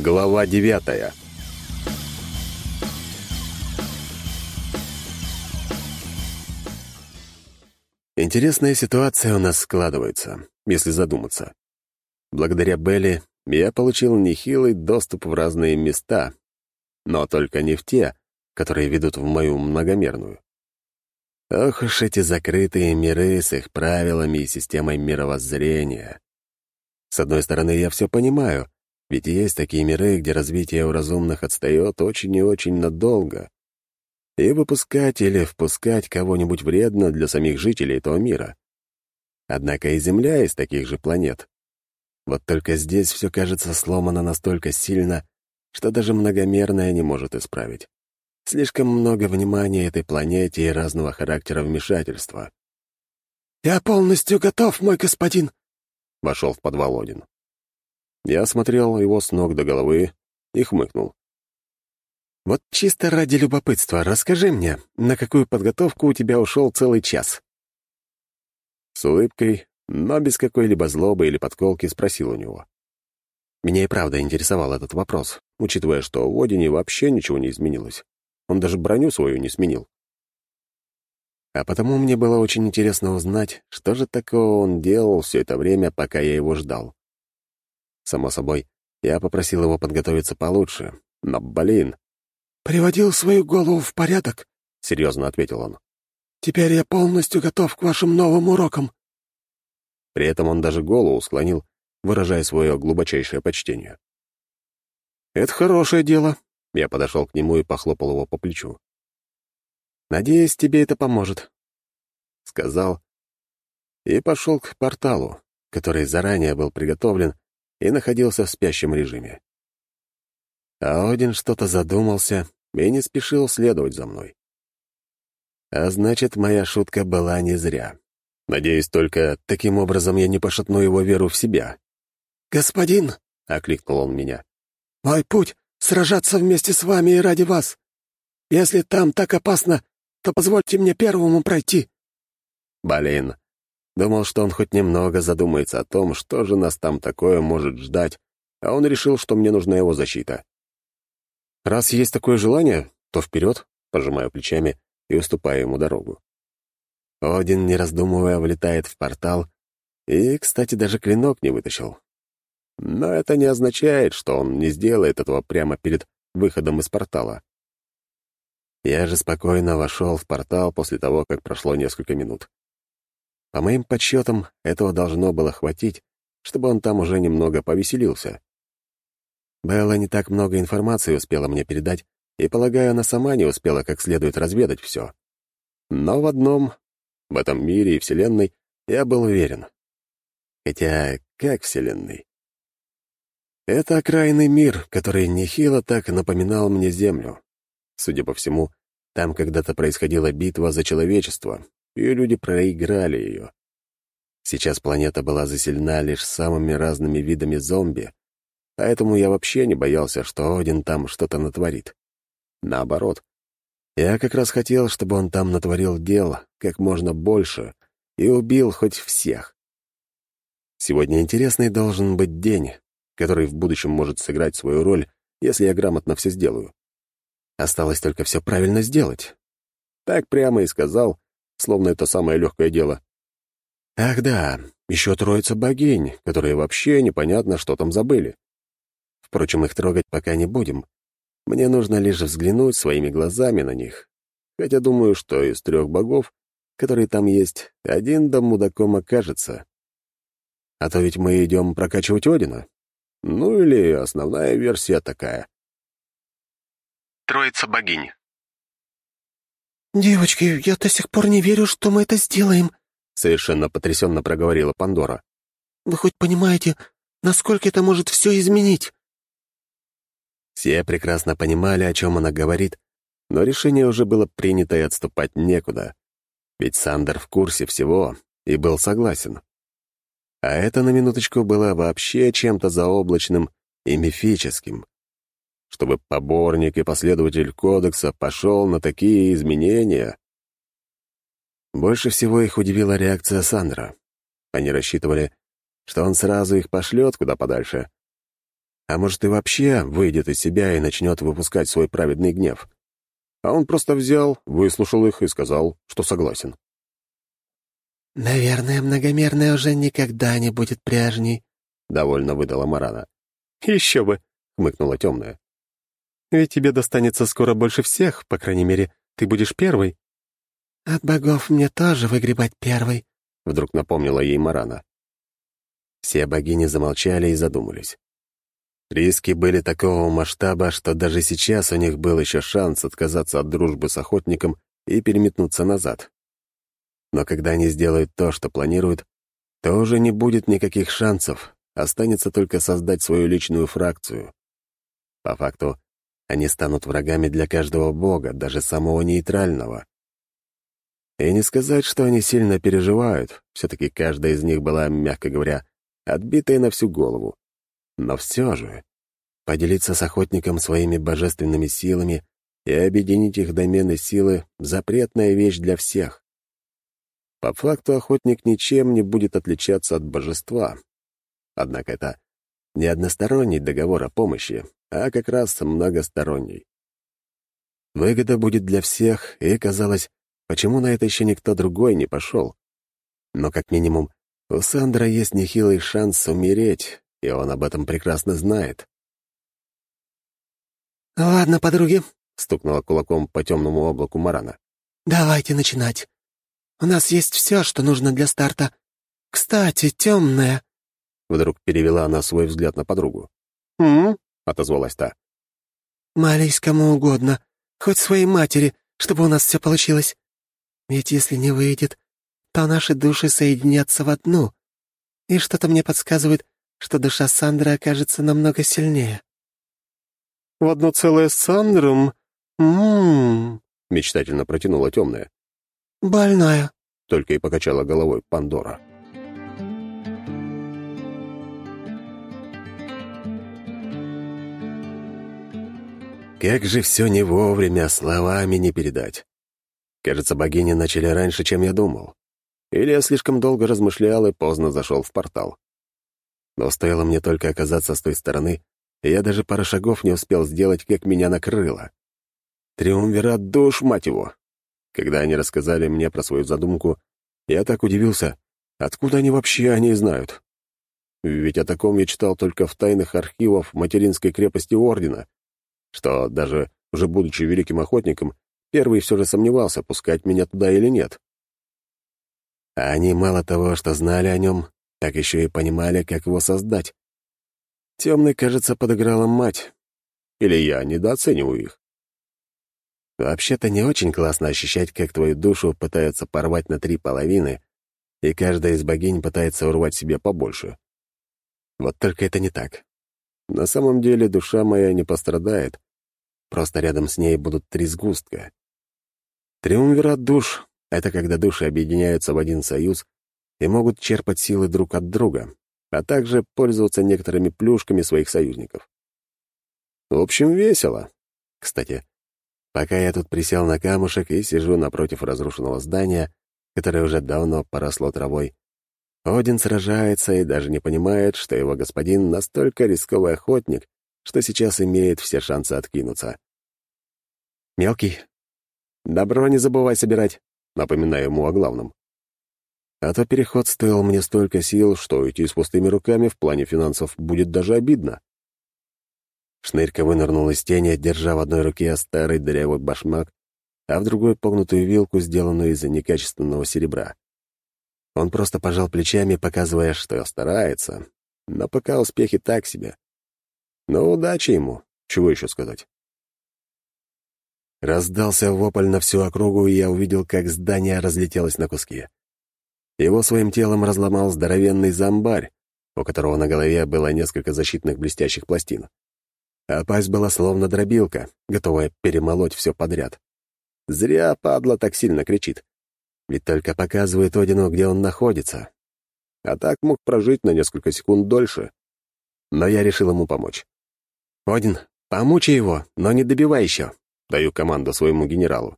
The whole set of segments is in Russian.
Глава девятая Интересная ситуация у нас складывается, если задуматься. Благодаря Белли я получил нехилый доступ в разные места, но только не в те, которые ведут в мою многомерную. Ох уж эти закрытые миры с их правилами и системой мировоззрения. С одной стороны, я все понимаю, ведь есть такие миры, где развитие у разумных отстает очень и очень надолго. И выпускать или впускать кого-нибудь вредно для самих жителей этого мира. Однако и Земля из таких же планет. Вот только здесь все кажется сломано настолько сильно, что даже многомерное не может исправить. Слишком много внимания этой планете и разного характера вмешательства. «Я полностью готов, мой господин», — вошел в подвал Один. Я смотрел его с ног до головы и хмыкнул. «Вот чисто ради любопытства расскажи мне, на какую подготовку у тебя ушел целый час?» С улыбкой, но без какой-либо злобы или подколки спросил у него. Меня и правда интересовал этот вопрос, учитывая, что в Одине вообще ничего не изменилось. Он даже броню свою не сменил. А потому мне было очень интересно узнать, что же такого он делал все это время, пока я его ждал. Само собой, я попросил его подготовиться получше, но, блин... «Приводил свою голову в порядок», — серьезно ответил он. «Теперь я полностью готов к вашим новым урокам». При этом он даже голову склонил, выражая свое глубочайшее почтение. «Это хорошее дело», — я подошел к нему и похлопал его по плечу. «Надеюсь, тебе это поможет», — сказал и пошел к порталу, который заранее был приготовлен и находился в спящем режиме. А Один что-то задумался и не спешил следовать за мной. А значит, моя шутка была не зря. Надеюсь, только таким образом я не пошатну его веру в себя. «Господин!» — окликнул он меня. «Мой путь — сражаться вместе с вами и ради вас. Если там так опасно, то позвольте мне первому пройти». Блин, Думал, что он хоть немного задумается о том, что же нас там такое может ждать, а он решил, что мне нужна его защита. Раз есть такое желание, то вперед, пожимаю плечами и уступаю ему дорогу. Один, не раздумывая, влетает в портал и, кстати, даже клинок не вытащил. Но это не означает, что он не сделает этого прямо перед выходом из портала. Я же спокойно вошел в портал после того, как прошло несколько минут. По моим подсчетам, этого должно было хватить, чтобы он там уже немного повеселился. Белла не так много информации успела мне передать, и, полагаю, она сама не успела как следует разведать все. Но в одном, в этом мире и Вселенной, я был уверен. Хотя, как Вселенной? Это окраинный мир, который нехило так напоминал мне Землю. Судя по всему, там когда-то происходила битва за человечество, и люди проиграли ее. Сейчас планета была заселена лишь самыми разными видами зомби, поэтому я вообще не боялся, что Один там что-то натворит. Наоборот, я как раз хотел, чтобы он там натворил дел как можно больше и убил хоть всех. Сегодня интересный должен быть день, который в будущем может сыграть свою роль, если я грамотно все сделаю. Осталось только все правильно сделать. Так прямо и сказал, словно это самое легкое дело. Ах да, еще троица богинь, которые вообще непонятно, что там забыли. Впрочем, их трогать пока не будем. Мне нужно лишь взглянуть своими глазами на них. Хотя думаю, что из трех богов, которые там есть, один да мудаком окажется. А то ведь мы идем прокачивать Одина. Ну или основная версия такая. Троица богинь. «Девочки, я до сих пор не верю, что мы это сделаем», — совершенно потрясенно проговорила Пандора. «Вы хоть понимаете, насколько это может все изменить?» Все прекрасно понимали, о чем она говорит, но решение уже было принято и отступать некуда. Ведь Сандер в курсе всего и был согласен. А это, на минуточку, было вообще чем-то заоблачным и мифическим чтобы поборник и последователь кодекса пошел на такие изменения. Больше всего их удивила реакция Сандра. Они рассчитывали, что он сразу их пошлет куда подальше. А может, и вообще выйдет из себя и начнет выпускать свой праведный гнев. А он просто взял, выслушал их и сказал, что согласен. «Наверное, многомерная уже никогда не будет прежней», — довольно выдала Марана. «Еще бы», — хмыкнула темная. «Ведь тебе достанется скоро больше всех, по крайней мере, ты будешь первой». «От богов мне тоже выгребать первой», — вдруг напомнила ей Марана. Все богини замолчали и задумались. Риски были такого масштаба, что даже сейчас у них был еще шанс отказаться от дружбы с охотником и переметнуться назад. Но когда они сделают то, что планируют, то уже не будет никаких шансов, останется только создать свою личную фракцию. По факту, они станут врагами для каждого бога, даже самого нейтрального. И не сказать, что они сильно переживают, все-таки каждая из них была, мягко говоря, отбитая на всю голову. Но все же, поделиться с охотником своими божественными силами и объединить их домены силы — запретная вещь для всех. По факту охотник ничем не будет отличаться от божества. Однако это не односторонний договор о помощи, а как раз многосторонний. Выгода будет для всех, и казалось, почему на это еще никто другой не пошел. Но как минимум, у Сандра есть нехилый шанс умереть, и он об этом прекрасно знает. «Ладно, подруги», — стукнула кулаком по темному облаку Марана. «Давайте начинать. У нас есть все, что нужно для старта. Кстати, темная». Вдруг перевела она свой взгляд на подругу. «М?», отозвалась та. «Молись кому угодно, хоть своей матери, чтобы у нас все получилось. Ведь если не выйдет, то наши души соединятся в одну. И что-то мне подсказывает, что душа Сандры окажется намного сильнее». «В одно целое с Сандром? Ммм...» — мечтательно протянула темная. «Больная», — только и покачала головой Пандора. Как же все не вовремя, словами не передать. Кажется, богини начали раньше, чем я думал. Или я слишком долго размышлял и поздно зашел в портал. Но стоило мне только оказаться с той стороны, и я даже пара шагов не успел сделать, как меня накрыло. Триумвират душ, мать его! Когда они рассказали мне про свою задумку, я так удивился, откуда они вообще о ней знают. Ведь о таком я читал только в тайных архивах материнской крепости Ордена, что даже уже будучи великим охотником, первый все же сомневался, пускать меня туда или нет. А они мало того, что знали о нем, так еще и понимали, как его создать. Темный, кажется, подыграла мать. Или я недооцениваю их. Вообще-то не очень классно ощущать, как твою душу пытаются порвать на три половины, и каждая из богинь пытается урвать себе побольше. Вот только это не так. На самом деле душа моя не пострадает, просто рядом с ней будут три сгустка. Триумвират душ — это когда души объединяются в один союз и могут черпать силы друг от друга, а также пользоваться некоторыми плюшками своих союзников. В общем, весело. Кстати, пока я тут присел на камушек и сижу напротив разрушенного здания, которое уже давно поросло травой, один сражается и даже не понимает, что его господин настолько рисковый охотник, что сейчас имеет все шансы откинуться. «Мелкий, добро не забывай собирать», — напоминаю ему о главном. А то переход стоил мне столько сил, что идти с пустыми руками в плане финансов будет даже обидно. Шнырька вынырнул из тени, держа в одной руке старый дырявый башмак, а в другой — погнутую вилку, сделанную из некачественного серебра. Он просто пожал плечами, показывая, что старается, но пока успехи так себе. Но удачи ему, чего еще сказать. Раздался вопль на всю округу, и я увидел, как здание разлетелось на куски. Его своим телом разломал здоровенный зомбарь, у которого на голове было несколько защитных блестящих пластин. А пасть была словно дробилка, готовая перемолоть все подряд. Зря падла так сильно кричит. Ведь только показывает Одину, где он находится. А так мог прожить на несколько секунд дольше. Но я решил ему помочь. «Один, помучи его, но не добивай еще», — даю команду своему генералу.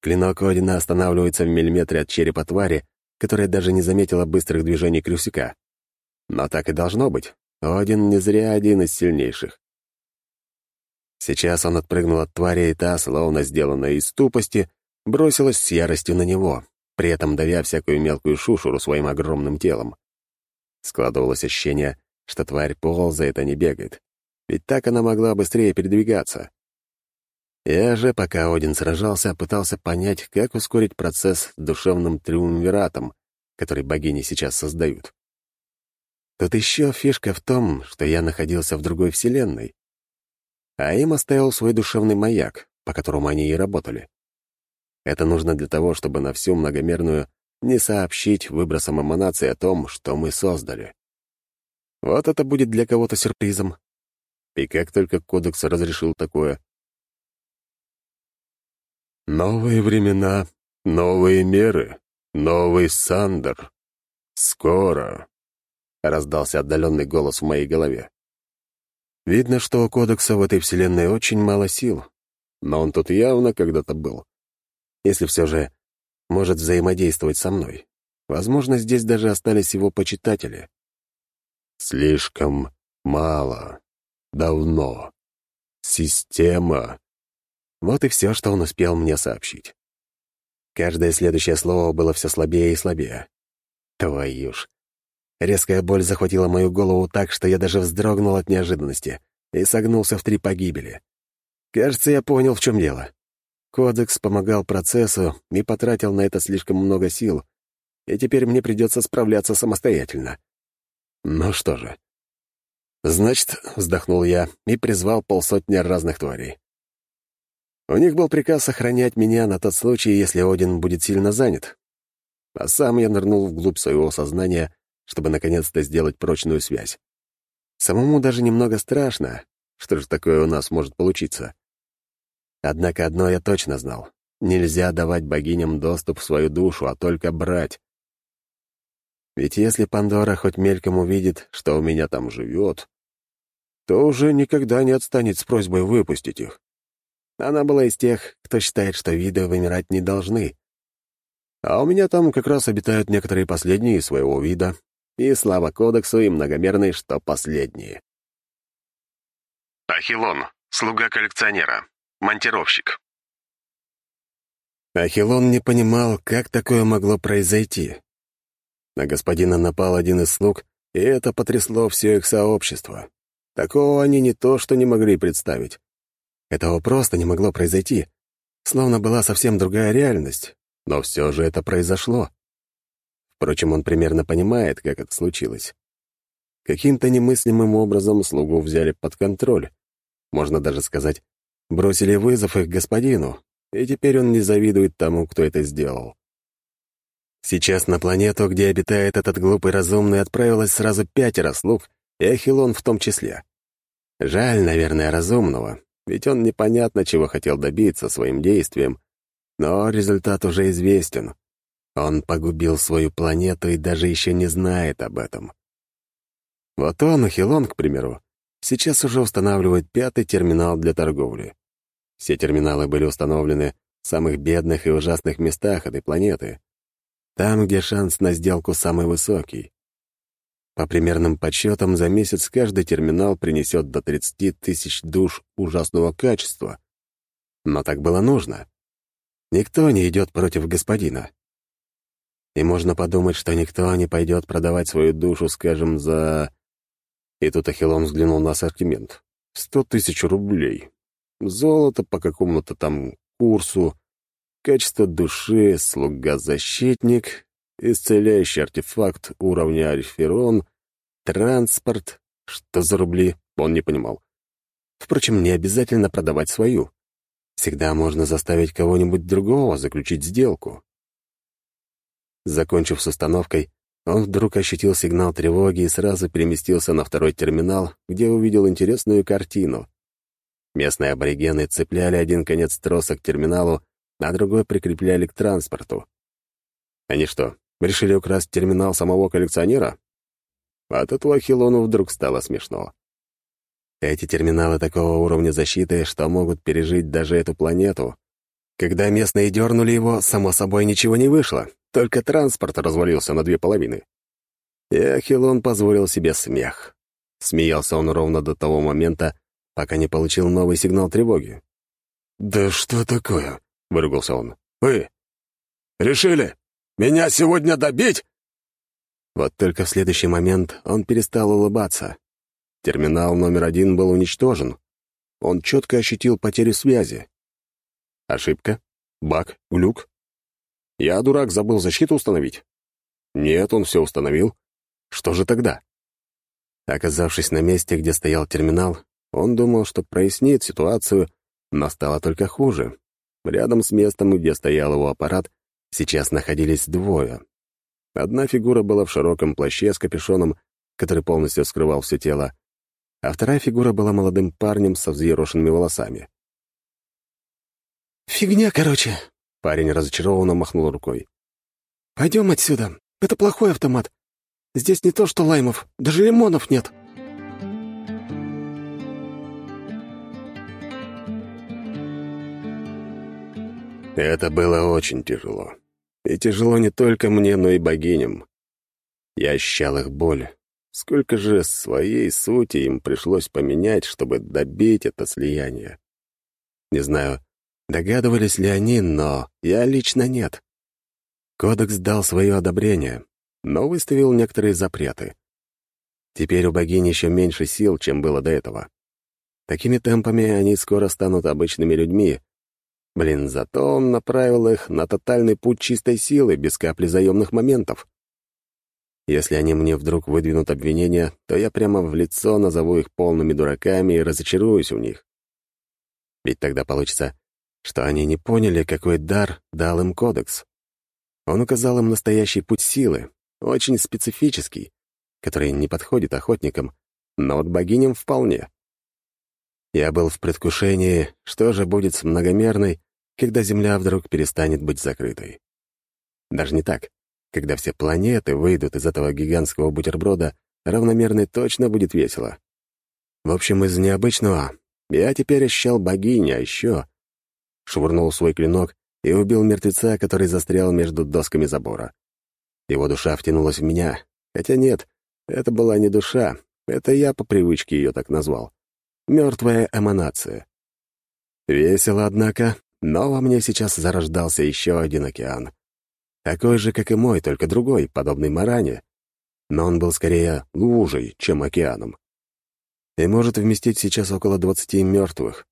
Клинок Одина останавливается в миллиметре от черепа твари, которая даже не заметила быстрых движений Крюсика. Но так и должно быть. Один не зря один из сильнейших. Сейчас он отпрыгнул от твари, и та, словно сделанная из тупости, бросилась с яростью на него, при этом давя всякую мелкую шушуру своим огромным телом. Складывалось ощущение, что тварь ползает, а не бегает. Ведь так она могла быстрее передвигаться. Я же, пока Один сражался, пытался понять, как ускорить процесс душевным триумвиратом, который богини сейчас создают. Тут еще фишка в том, что я находился в другой вселенной, а им оставил свой душевный маяк, по которому они и работали. Это нужно для того, чтобы на всю многомерную не сообщить выбросом эманации о том, что мы создали. Вот это будет для кого-то сюрпризом. И как только кодекс разрешил такое. Новые времена, новые меры, новый Сандер. Скоро. Раздался отдаленный голос в моей голове. Видно, что у кодекса в этой вселенной очень мало сил, но он тут явно когда-то был. Если все же может взаимодействовать со мной. Возможно, здесь даже остались его почитатели. Слишком мало. Давно. Система. Вот и все, что он успел мне сообщить. Каждое следующее слово было все слабее и слабее. Твою ж. Резкая боль захватила мою голову так, что я даже вздрогнул от неожиданности и согнулся в три погибели. Кажется, я понял, в чем дело. Кодекс помогал процессу и потратил на это слишком много сил, и теперь мне придется справляться самостоятельно. Ну что же. Значит, вздохнул я и призвал полсотни разных тварей. У них был приказ сохранять меня на тот случай, если Один будет сильно занят. А сам я нырнул вглубь своего сознания чтобы наконец-то сделать прочную связь. Самому даже немного страшно, что же такое у нас может получиться. Однако одно я точно знал. Нельзя давать богиням доступ в свою душу, а только брать. Ведь если Пандора хоть мельком увидит, что у меня там живет, то уже никогда не отстанет с просьбой выпустить их. Она была из тех, кто считает, что виды вымирать не должны. А у меня там как раз обитают некоторые последние своего вида, и слава кодексу, и многомерный, что последние. Ахилон, слуга коллекционера, монтировщик. Ахилон не понимал, как такое могло произойти. На господина напал один из слуг, и это потрясло все их сообщество. Такого они не то что не могли представить. Этого просто не могло произойти. Словно была совсем другая реальность. Но все же это произошло. Впрочем, он примерно понимает, как это случилось. Каким-то немыслимым образом слугу взяли под контроль. Можно даже сказать, бросили вызов их господину, и теперь он не завидует тому, кто это сделал. Сейчас на планету, где обитает этот глупый разумный, отправилось сразу пятеро слуг, и Ахилон в том числе. Жаль, наверное, разумного, ведь он непонятно чего хотел добиться своим действием, но результат уже известен. Он погубил свою планету и даже еще не знает об этом. Вот он, Хилон, к примеру, сейчас уже устанавливает пятый терминал для торговли. Все терминалы были установлены в самых бедных и ужасных местах этой планеты, там, где шанс на сделку самый высокий. По примерным подсчетам, за месяц каждый терминал принесет до 30 тысяч душ ужасного качества. Но так было нужно. Никто не идет против господина. И можно подумать, что никто не пойдет продавать свою душу, скажем, за... И тут Ахиллон взглянул на ассортимент. Сто тысяч рублей. Золото по какому-то там курсу, качество души, слуга-защитник, исцеляющий артефакт уровня Альферон, транспорт. Что за рубли, он не понимал. Впрочем, не обязательно продавать свою. Всегда можно заставить кого-нибудь другого заключить сделку. Закончив с установкой, он вдруг ощутил сигнал тревоги и сразу переместился на второй терминал, где увидел интересную картину. Местные аборигены цепляли один конец троса к терминалу, а другой прикрепляли к транспорту. Они что, решили украсть терминал самого коллекционера? От этого Хилону вдруг стало смешно. Эти терминалы такого уровня защиты, что могут пережить даже эту планету. Когда местные дернули его, само собой ничего не вышло. Только транспорт развалился на две половины. И Ахилон позволил себе смех. Смеялся он ровно до того момента, пока не получил новый сигнал тревоги. «Да что такое?» — выругался он. «Вы решили меня сегодня добить?» Вот только в следующий момент он перестал улыбаться. Терминал номер один был уничтожен. Он четко ощутил потерю связи. Ошибка? Баг? Глюк? Я, дурак, забыл защиту установить? Нет, он все установил. Что же тогда? Оказавшись на месте, где стоял терминал, он думал, что прояснит ситуацию, но стало только хуже. Рядом с местом, где стоял его аппарат, сейчас находились двое. Одна фигура была в широком плаще с капюшоном, который полностью скрывал все тело, а вторая фигура была молодым парнем со взъерошенными волосами. «Фигня, короче», — парень разочарованно махнул рукой. «Пойдем отсюда. Это плохой автомат. Здесь не то что лаймов, даже лимонов нет». Это было очень тяжело. И тяжело не только мне, но и богиням. Я ощущал их боль. Сколько же своей сути им пришлось поменять, чтобы добить это слияние. Не знаю, догадывались ли они, но я лично нет. Кодекс дал свое одобрение, но выставил некоторые запреты. Теперь у богини еще меньше сил, чем было до этого. Такими темпами они скоро станут обычными людьми, Блин, зато он направил их на тотальный путь чистой силы, без капли заемных моментов. Если они мне вдруг выдвинут обвинения, то я прямо в лицо назову их полными дураками и разочаруюсь в них. Ведь тогда получится, что они не поняли, какой дар дал им кодекс. Он указал им настоящий путь силы, очень специфический, который не подходит охотникам, но вот богиням вполне. Я был в предвкушении, что же будет с многомерной когда Земля вдруг перестанет быть закрытой. Даже не так. Когда все планеты выйдут из этого гигантского бутерброда, равномерно точно будет весело. В общем, из необычного я теперь ощущал богиню, а еще швырнул свой клинок и убил мертвеца, который застрял между досками забора. Его душа втянулась в меня, хотя нет, это была не душа, это я по привычке ее так назвал. Мертвая эманация. Весело, однако, но во мне сейчас зарождался еще один океан. Такой же, как и мой, только другой, подобный Маране. Но он был скорее лужей, чем океаном. И может вместить сейчас около двадцати мертвых.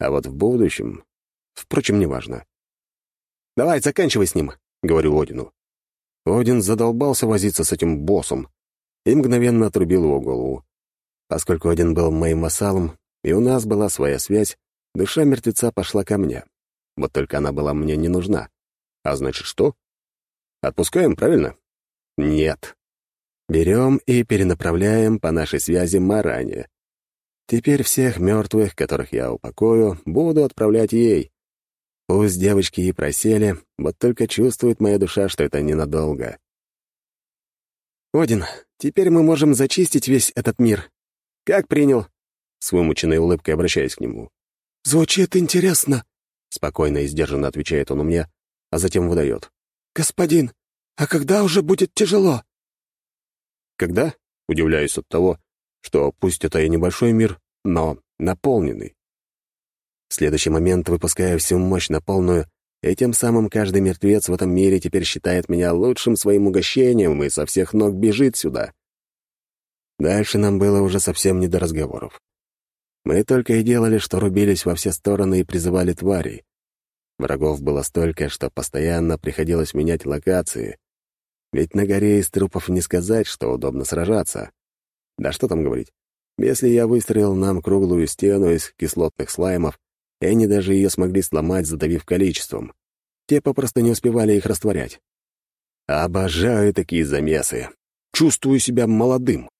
А вот в будущем... Впрочем, неважно. «Давай, заканчивай с ним», — говорю Одину. Один задолбался возиться с этим боссом и мгновенно отрубил его голову. Поскольку Один был моим вассалом, и у нас была своя связь, Душа мертвеца пошла ко мне. Вот только она была мне не нужна. А значит, что? Отпускаем, правильно? Нет. Берем и перенаправляем по нашей связи Маране. Теперь всех мертвых, которых я упокою, буду отправлять ей. Пусть девочки и просели, вот только чувствует моя душа, что это ненадолго. «Один, теперь мы можем зачистить весь этот мир. Как принял?» С вымученной улыбкой обращаясь к нему. «Звучит интересно», — спокойно и сдержанно отвечает он мне, а затем выдает. «Господин, а когда уже будет тяжело?» «Когда?» — удивляюсь от того, что пусть это и небольшой мир, но наполненный. Следующий момент выпускаю всю мощь на полную, и тем самым каждый мертвец в этом мире теперь считает меня лучшим своим угощением и со всех ног бежит сюда. Дальше нам было уже совсем не до разговоров. Мы только и делали, что рубились во все стороны и призывали тварей. Врагов было столько, что постоянно приходилось менять локации. Ведь на горе из трупов не сказать, что удобно сражаться. Да что там говорить. Если я выстроил нам круглую стену из кислотных слаймов, и они даже ее смогли сломать, задавив количеством. Те попросту не успевали их растворять. Обожаю такие замесы. Чувствую себя молодым.